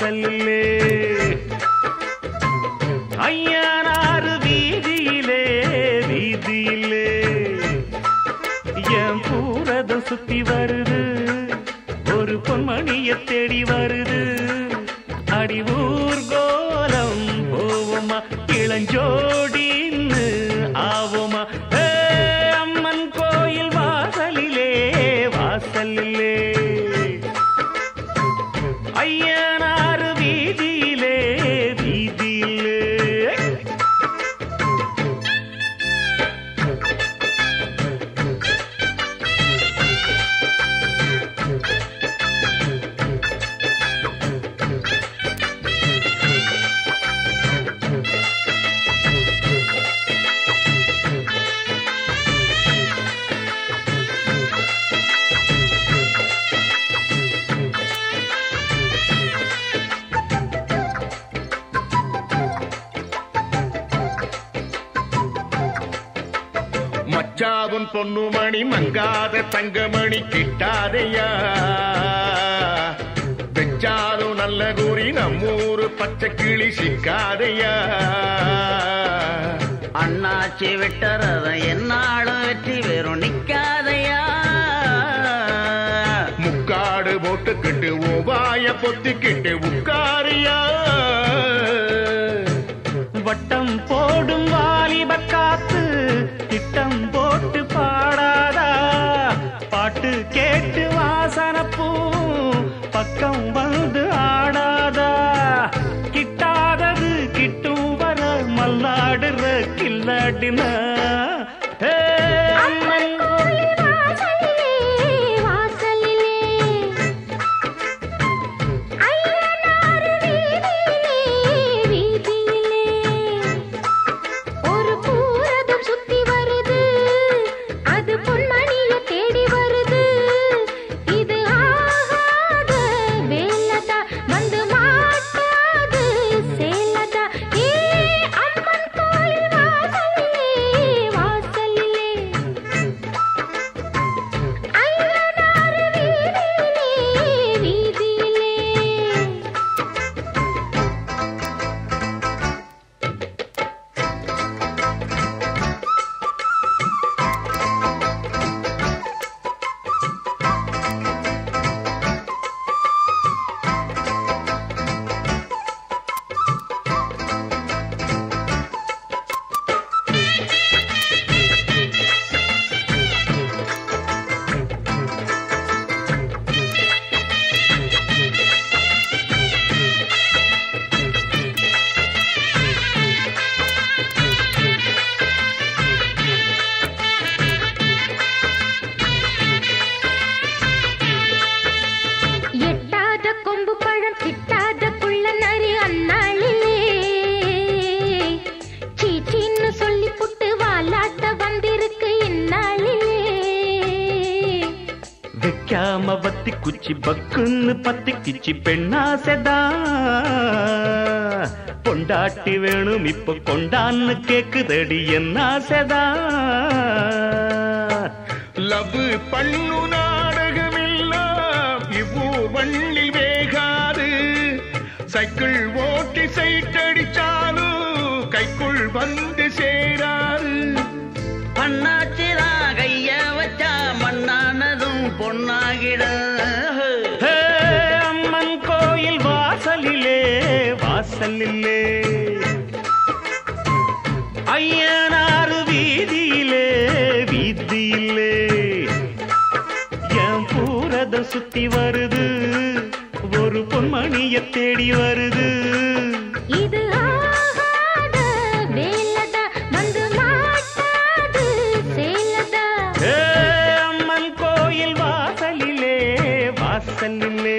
வாசலிலே ஐயனாறு வீதியிலே வீதியிலே. என் பூரதம் சுத்தி வருது. ஒரு பொன்மணிய தேடி வருது. அடிவூர் கோலம் போவோமா? இளஞ்சோடின்னு ஆவோமா? அம்மன் கோயில் வாசலிலே வாசலிலே. ஐயா மச்சாவும் பொன்னுமணி மங்காத தங்கமணி கிட்டாதையா? வெச்சாலும் நல்ல கூறி நம்மூரு பச்சை கிளி சிக்காதையா? அண்ணாச்சி விட்டறத என்னாலும் வெற்றி வெறும் நிக்காதையா? முக்காடு போட்டுக்கிட்டு ஓவாய பொத்திக்கிட்டு உட்காரியா? வட்டம் போடும் கில்லாடினா வைக்காம வத்தி குச்சி பக்குன்னு பத்தி கிச்சி பெண்ணாசைதா. பொண்டாட்டி வேணும் இப்ப கொண்டான்னு கேக்குதடி என்ன ஆசைதா லவ் பண்ணு நாடகமெல்லாம் இவ்வூர் வண்ணில் வேகாது. சைக்கிள் ஓட்டி சைட்டடிச்சாலும் கைக்குள் வந்து ஐயனாறு வீதியிலே வீதியிலே. என் பூரதம் சுத்தி வருது ஒரு பொன்மணிய தேடி வருது. இது அம்மன் கோயில் வாசலிலே வாசலிலே.